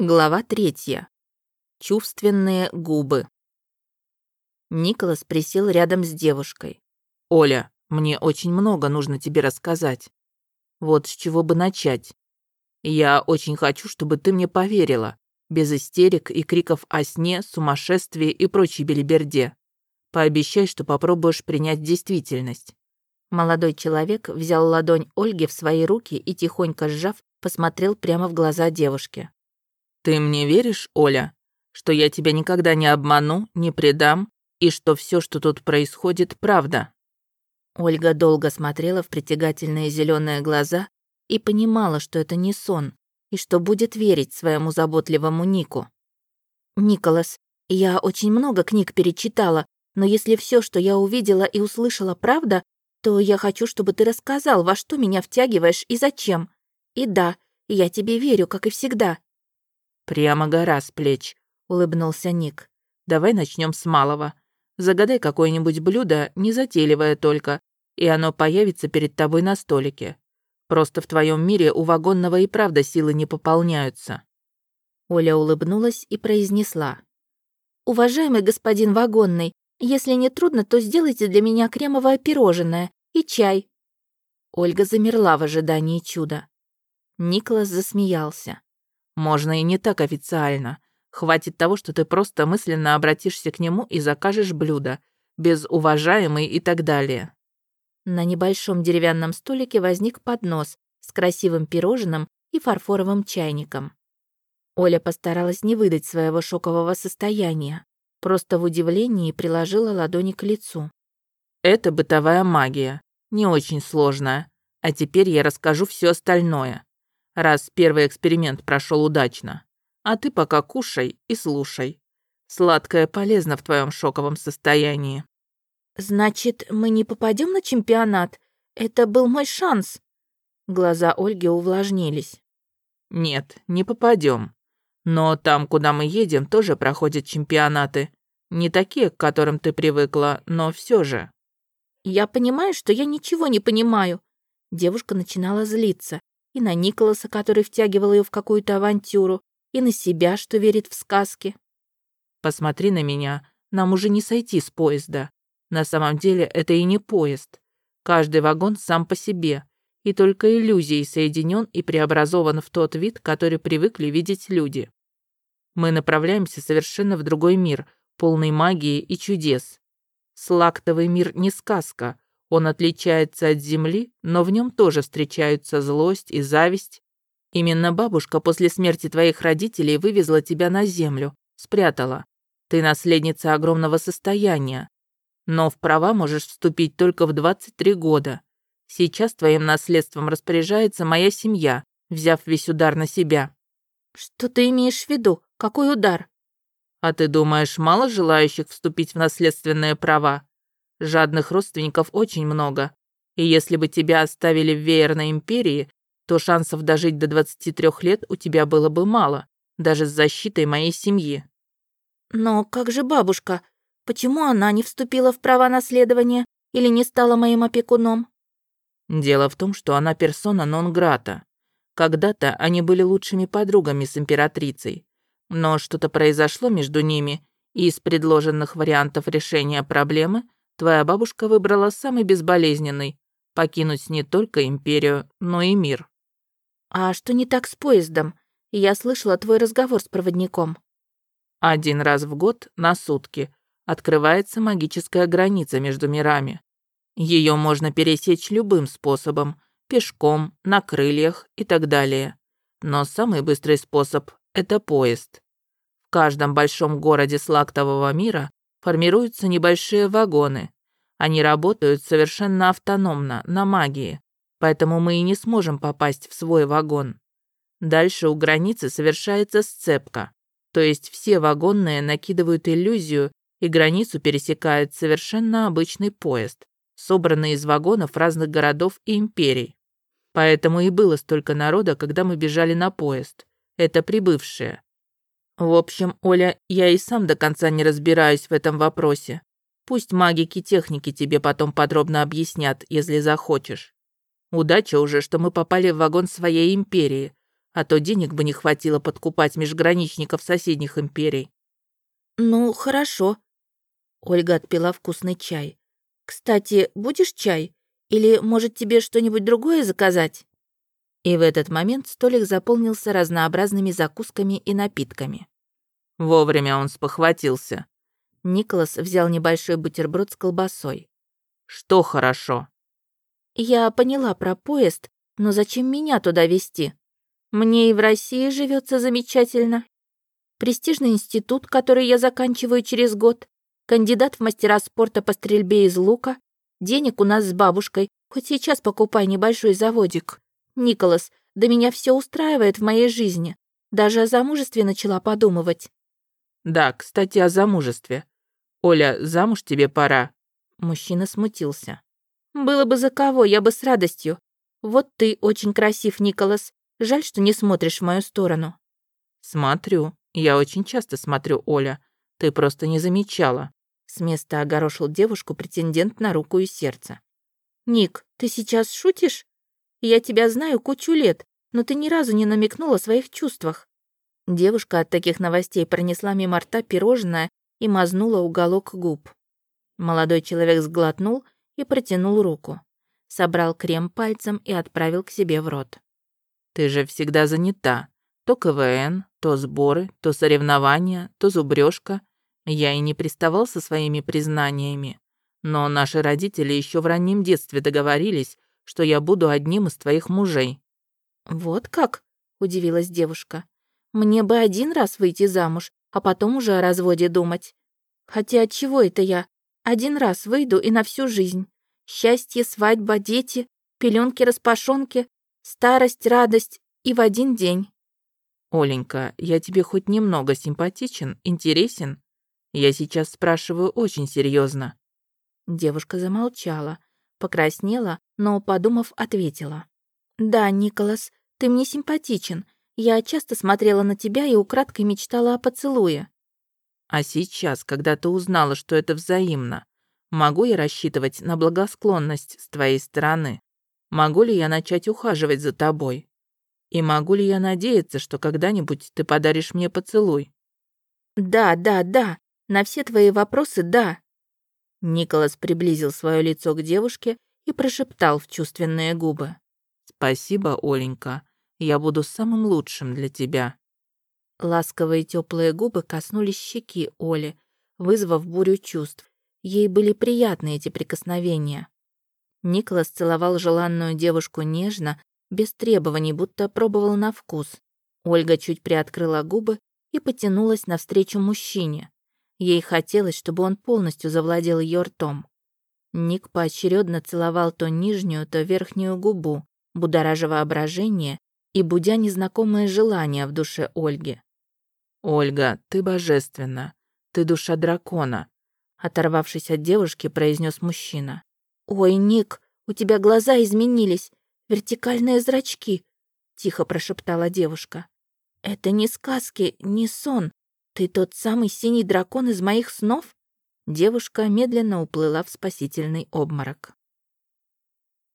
Глава третья. Чувственные губы. Николас присел рядом с девушкой. «Оля, мне очень много нужно тебе рассказать. Вот с чего бы начать. Я очень хочу, чтобы ты мне поверила, без истерик и криков о сне, сумасшествии и прочей белиберде. Пообещай, что попробуешь принять действительность». Молодой человек взял ладонь Ольги в свои руки и, тихонько сжав, посмотрел прямо в глаза девушки. «Ты мне веришь, Оля, что я тебя никогда не обману, не предам, и что все, что тут происходит, правда?» Ольга долго смотрела в притягательные зеленые глаза и понимала, что это не сон, и что будет верить своему заботливому Нику. «Николас, я очень много книг перечитала, но если все, что я увидела и услышала, правда, то я хочу, чтобы ты рассказал, во что меня втягиваешь и зачем. И да, я тебе верю, как и всегда». «Прямо гора с плеч», — улыбнулся Ник. «Давай начнем с малого. Загадай какое-нибудь блюдо, не затейливое только, и оно появится перед тобой на столике. Просто в твоем мире у вагонного и правда силы не пополняются». Оля улыбнулась и произнесла. «Уважаемый господин вагонный, если не трудно, то сделайте для меня кремовое пирожное и чай». Ольга замерла в ожидании чуда. Николас засмеялся. Можно и не так официально. Хватит того, что ты просто мысленно обратишься к нему и закажешь блюдо. Без уважаемый и так далее. На небольшом деревянном столике возник поднос с красивым пирожным и фарфоровым чайником. Оля постаралась не выдать своего шокового состояния. Просто в удивлении приложила ладони к лицу. «Это бытовая магия. Не очень сложная. А теперь я расскажу все остальное раз первый эксперимент прошел удачно. А ты пока кушай и слушай. Сладкое полезно в твоем шоковом состоянии. Значит, мы не попадем на чемпионат? Это был мой шанс. Глаза Ольги увлажнились. Нет, не попадем. Но там, куда мы едем, тоже проходят чемпионаты. Не такие, к которым ты привыкла, но все же. Я понимаю, что я ничего не понимаю. Девушка начинала злиться и на Николаса, который втягивал ее в какую-то авантюру, и на себя, что верит в сказки. «Посмотри на меня, нам уже не сойти с поезда. На самом деле это и не поезд. Каждый вагон сам по себе, и только иллюзией соединен и преобразован в тот вид, который привыкли видеть люди. Мы направляемся совершенно в другой мир, полный магии и чудес. Слактовый мир не сказка, он отличается от Земли, но в нем тоже встречаются злость и зависть. Именно бабушка после смерти твоих родителей вывезла тебя на Землю, спрятала. Ты наследница огромного состояния. Но в права можешь вступить только в 23 года. Сейчас твоим наследством распоряжается моя семья, взяв весь удар на себя». «Что ты имеешь в виду? Какой удар?» «А ты думаешь, мало желающих вступить в наследственные права? Жадных родственников очень много. И если бы тебя оставили в Веерной империи, то шансов дожить до 23 лет у тебя было бы мало, даже с защитой моей семьи. Но как же бабушка? Почему она не вступила в права наследования или не стала моим опекуном? Дело в том, что она персона нон-грата. Когда-то они были лучшими подругами с императрицей. Но что-то произошло между ними, и из предложенных вариантов решения проблемы Твоя бабушка выбрала самый безболезненный — покинуть не только империю, но и мир». «А что не так с поездом? Я слышала твой разговор с проводником». «Один раз в год, на сутки, открывается магическая граница между мирами. Ее можно пересечь любым способом, пешком, на крыльях и так далее. Но самый быстрый способ — это поезд. В каждом большом городе слактового мира формируются небольшие вагоны. Они работают совершенно автономно, на магии, поэтому мы и не сможем попасть в свой вагон. Дальше у границы совершается сцепка, то есть все вагонные накидывают иллюзию, и границу пересекает совершенно обычный поезд, собранный из вагонов разных городов и империй. Поэтому и было столько народа, когда мы бежали на поезд. Это прибывшие. В общем, Оля, я и сам до конца не разбираюсь в этом вопросе. Пусть магики-техники тебе потом подробно объяснят, если захочешь. Удача уже, что мы попали в вагон своей империи, а то денег бы не хватило подкупать межграничников соседних империй». «Ну, хорошо». Ольга отпила вкусный чай. «Кстати, будешь чай? Или, может, тебе что-нибудь другое заказать?» И в этот момент столик заполнился разнообразными закусками и напитками. Вовремя он спохватился. Николас взял небольшой бутерброд с колбасой. «Что хорошо?» «Я поняла про поезд, но зачем меня туда везти? Мне и в России живется замечательно. Престижный институт, который я заканчиваю через год, кандидат в мастера спорта по стрельбе из лука, денег у нас с бабушкой, хоть сейчас покупай небольшой заводик. Николас, да меня все устраивает в моей жизни. Даже о замужестве начала подумывать. Да, кстати, о замужестве. Оля, замуж тебе пора. Мужчина смутился. Было бы за кого, я бы с радостью. Вот ты очень красив, Николас. Жаль, что не смотришь в мою сторону. Смотрю. Я очень часто смотрю, Оля. Ты просто не замечала. С места огорошил девушку претендент на руку и сердце. «Ник, ты сейчас шутишь? Я тебя знаю кучу лет, но ты ни разу не намекнула о своих чувствах». Девушка от таких новостей пронесла мимо рта пирожное и мазнула уголок губ. Молодой человек сглотнул и протянул руку. Собрал крем пальцем и отправил к себе в рот. «Ты же всегда занята. То КВН, то сборы, то соревнования, то зубрёжка. Я и не приставал со своими признаниями. Но наши родители еще в раннем детстве договорились, что я буду одним из твоих мужей». «Вот как?» – удивилась девушка. «Мне бы один раз выйти замуж, а потом уже о разводе думать. Хотя от чего это я? Один раз выйду и на всю жизнь. Счастье, свадьба, дети, пеленки, распашонки, старость, радость и в один день. Оленька, я тебе хоть немного симпатичен, интересен? Я сейчас спрашиваю очень серьезно. Девушка замолчала, покраснела, но, подумав, ответила. «Да, Николас, ты мне симпатичен. Я часто смотрела на тебя и украдкой мечтала о поцелуе». «А сейчас, когда ты узнала, что это взаимно, могу я рассчитывать на благосклонность с твоей стороны? Могу ли я начать ухаживать за тобой? И могу ли я надеяться, что когда-нибудь ты подаришь мне поцелуй?» «Да, да, да. На все твои вопросы да». Николас приблизил свое лицо к девушке и прошептал в чувственные губы. «Спасибо, Оленька. Я буду самым лучшим для тебя». Ласковые теплые губы коснулись щеки Оли, вызвав бурю чувств. Ей были приятны эти прикосновения. Николас целовал желанную девушку нежно, без требований, будто пробовал на вкус. Ольга чуть приоткрыла губы и потянулась навстречу мужчине. Ей хотелось, чтобы он полностью завладел ее ртом. Ник поочередно целовал то нижнюю, то верхнюю губу, будоража воображение и будя незнакомые желания в душе Ольги. «Ольга, ты божественна. Ты душа дракона», оторвавшись от девушки, произнес мужчина. «Ой, Ник, у тебя глаза изменились, вертикальные зрачки», тихо прошептала девушка. «Это не сказки, не сон. «Ты тот самый синий дракон из моих снов?» Девушка медленно уплыла в спасительный обморок.